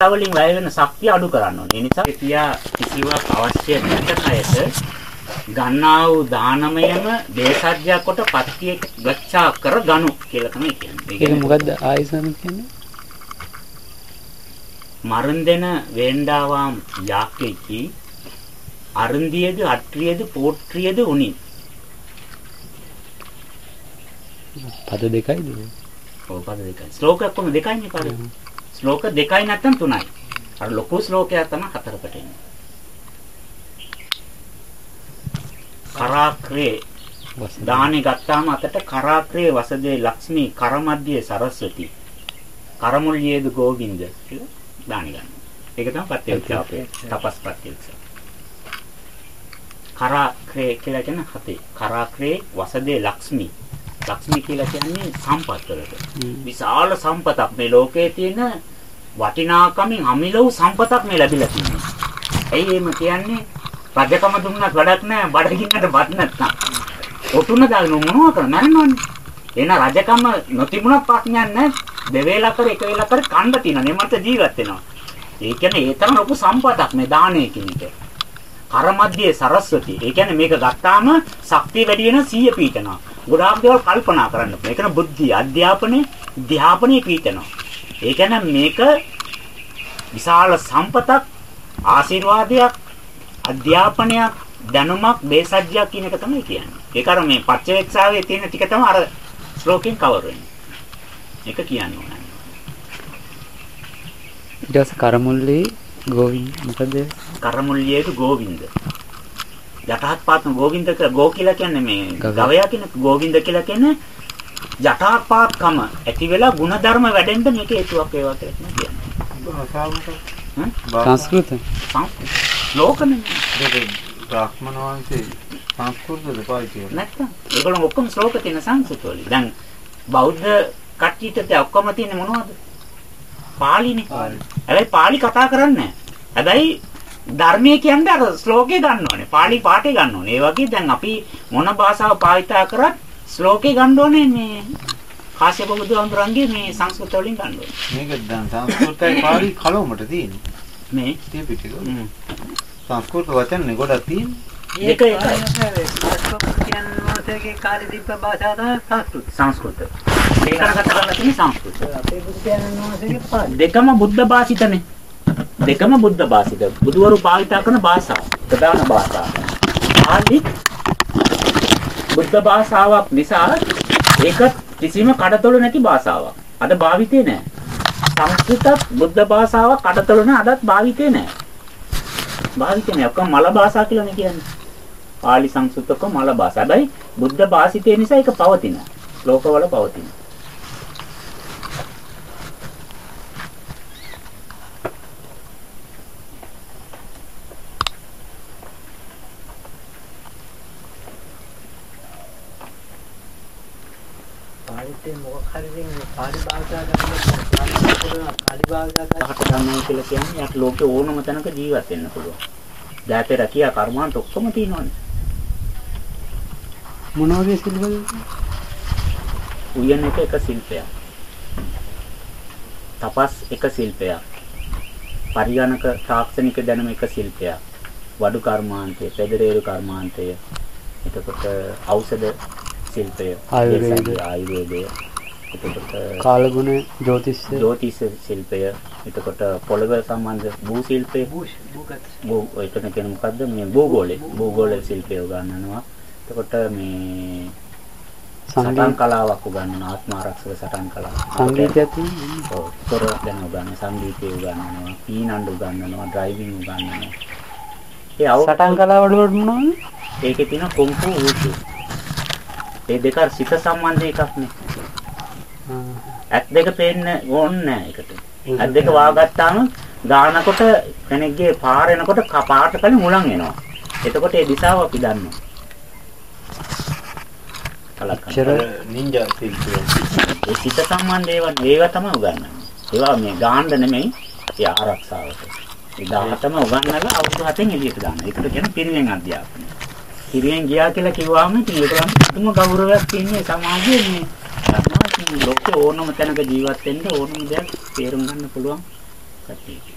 වලින් වැය වෙන ශක්තිය අඩු කරන්න ඕනේ. ඒ නිසා කියා කිසිවක් අවශ්‍ය නැත කයට ගන්නා වූ දානමයම දේශජ්‍ය කොට පත්‍ය ගච්ඡා කර ගනු කියලා තමයි කියන්නේ. ඒක මොකද්ද ආයසන කියන්නේ? මරන්දෙන වේණ්ඩාවාම් යාකෙකි අරුන්දියේද අට්‍රියේද පෝට්‍රියේද උනි. පද දෙකයිද? ඔව් පද දෙකයි. ශ්ලෝකයක් කොහොම දෙකයිනේ පද. ශ්ලෝක දෙකයි නැත්නම් තුනයි. අර ලොකු ශ්ලෝකයක් තමයි හතරකට එන්නේ. කරාක්‍රේ දානේ ගත්තාම අතට කරාක්‍රේ වසදේ ලක්ෂ්මී කරමැද්දේ සරස්වති කරමුල්යේද ගෝවින්ද කියලා දානි ගන්න. ඒක තමයි ප්‍රත්‍යක්ෂාපේ තපස් ප්‍රත්‍යක්ෂ. කරාක්‍රේ කියලා කියන හතේ. කරාක්‍රේ වසදේ ලක්ෂ්මී. ලක්ෂ්මී කියලා කියන්නේ සම්පත් වලට. විශාල සම්පතක් මේ ලෝකයේ තියෙන වටිනාකමින් අමිලව් සම්පතක් මේ ලැබිලා තියෙනවා. ඇයි එහෙම කියන්නේ? රජකම දුන්නත් වැඩක් නැහැ බඩගින්නට බත් නැත්නම්. ඔතුන දාගෙන මොනවා කරන්නේ මරන්නවනේ. එන රජකම නොතිබුණත් ප්‍රශ්නයක් නැහැ. දෙවේලා කර එක වේලා කර කණ්ඩ තියෙන නෙමත ජීවත් වෙනවා. ඒ කියන්නේ ඒ තරම් ලොකු සම්පතක් මේ දාණය කියන එක. කරමැද්දේ සරස්වති. ඒ කියන්නේ මේක ගත්තාම ශක්තිය වැඩි වෙන 100 පීඨනවා. ගොඩාක් දේවල් කල්පනා කරන්න පුළුවන්. ඒකන බුද්ධි, අධ්‍යාපනයේ, ධ්‍යාපනයේ පීඨනවා. ඒ කියන්නේ මේක විශාල සම්පතක්, ආශිර්වාදයක්, අධ්‍යාපනයක්, දැනුමක්, බේසජ්ජයක් කියන එක තමයි කියන්නේ. ඒක අර මේ පච්චවේක්ෂාවේ තියෙන ටික තමයි අර ශ්ලෝකෙන් කවර් වෙන්නේ. ඒක කියන්න ඕනේ. ඊට පස්සේ කරමුල්ලේ ගෝවින්ද මොකද? කරමුල්ලියේක ගෝවින්ද. යටහත් පාත්ම ගෝවින්ද කියලා ගෝ කියලා කියන්නේ මේ. ගවයා කියන ගෝවින්ද කියලා කියන්නේ යටහත් පාත්කම ඇති වෙලා ಗುಣධර්ම වැඩෙන්න මේක හේතුවක් ඒවා කියලා කියන්නේ. හ්ම්? සංස්කෘත. ලෝකනේ බ්‍රාහ්මණ වංශේ සංස්කෘතද පාවිච්චි කරන්නේ නැත්තම් ඒගොල්ලෝ ඔක්කොම ශ්ලෝක තියෙන සංස්කෘත වලින්. දැන් බෞද්ධ කට්ටියට ඔක්කොම තියෙන්නේ මොනවද? පාලිනේ. හැබැයි පාලි කතා කරන්නේ නැහැ. හැබැයි ධර්මයේ කියන්නේ අර ශ්ලෝකේ ගන්න ඕනේ. පාලි පාඨේ ගන්න ඕනේ. ඒ වගේ දැන් අපි මොන භාෂාව භාවිතා කරත් ශ්ලෝකේ ගන්න ඕනේ මේ කාශ්‍යප බුදුහාමුදුරන්ගේ මේ සංස්කෘත වලින් ගන්න ඕනේ. මේක දැන් සංස්කෘතයි පාලි කලවමට තියෙන්නේ මේ tie පිටික හ්ම්. සංස්කෘත වචන ගොඩක් තියෙන්නේ ඒක. කියන්නේ කාලේ තිබ්බ භාෂාව තමයි සංස්කෘත. සංස්කෘත. ඒකට කතා කරලා තියෙන්නේ සංස්කෘත. අපේ බුදු වහන්සේගේ පාලි. දෙකම බුද්ධ භාෂිතනේ. දෙකම බුද්ධ භාෂිත. බුදුවරු භාවිතා කරන භාෂා. ප්‍රධාන භාෂා. පාලි බුද්ධ භාෂාවක් නිසා ඒක කිසිම කඩතොළු නැති භාෂාවක්. අද භාවිතේ නැහැ. සංස්කෘතත් බුද්ධ භාෂාවක් කඩතොළු නැහැ අදත් භාවිතේ නැහැ. භාවිතේ නැහැ. ඔක්කොම මල භාෂා කියලානේ කියන්නේ. පාලි සංස්කෘත ඔක්කොම මල භාෂා. හැබැයි බුද්ධ භාෂිතේ නිසා ඒක පවතිනවා. ලෝකවල පවතිනවා. පාලිතේ මොකක් හරි දෙන්නේ පාලි භාෂාව ගන්න පාලි භාෂාව ගන්න කියලා කියන්නේ යට ලෝකේ ඕනම තැනක ජීවත් වෙන්න පුළුවන්. දැතේ රැකියා කර්මාන්ත ඔක්කොම තියෙනවානේ. මොන වගේ සිල්වද? උයන එක එක ශිල්පයක්. තපස් එක ශිල්පයක්. පරිගණක තාක්ෂණික දැනුම එක ශිල්පයක්. වඩු කර්මාන්තය, පෙදරේරු කර්මාන්තය. එතකොට ඖෂධ ශිල්පය, ආයුර්වේද. දේශීය ආයුර්වේදය. එතකොට කාලගුණ ජ්‍යොතිෂ ජ්‍යොතිෂ ශිල්පය. එතකොට පොළව සම්බන්ධ භූ ශිල්පය. බෝ එතන කියන මොකද්ද මේ භූගෝලේ භූගෝල ශිල්පය උගන්වනවා. එතකොට මේ සටන් සංගීත කලාවක් උගන්වනවා ආත්මාරක්ෂක සටන් කලාව. සංගීතයක් තියෙනවා. ඔව් තොර දැන් උගන්වනවා සංගීතය උගන්වනවා පීනණ්ඩ උගන්වනවා ඩ්‍රයිවිං උගන්වනවා. ඒ අව සටන් කලාව වලට මොනවද? ඒකේ තියෙන කුම්ෆු වූසු. ඒ දෙක අර සිත සම්බන්ධ එකක් නේ. ඇත් දෙක පේන්න ඕනේ නැහැ ඒකට. ඇත් දෙක වාගත්තාම ගානකොට කෙනෙක්ගේ පාර එනකොට කපාට කලින් උලන් එනවා. එතකොට ඒ දිශාව අපි දන්නවා. කලක් චර නින්ජා ඒ සිත සම්බන්ධ ඒවා ඒවා තමයි උගන්වන්නේ. ඒවා මේ ගාන්න නෙමෙයි ඒ ආරක්ෂාවට. ඒ 17ම උගන්වලා අවුරුදු 7න් එළියට දානවා. ඒකට කියන පිරිවෙන් අධ්‍යාපනය. පිරිවෙන් ගියා කියලා කිව්වම ඒකලම් තුම ගෞරවයක් තියෙන සමාජයේ මේ සමාජයේ ලෝකේ ඕනම තැනක ජීවත් වෙන්න ඕනම දෙයක් තේරුම් ගන්න පුළුවන් කට්ටිය.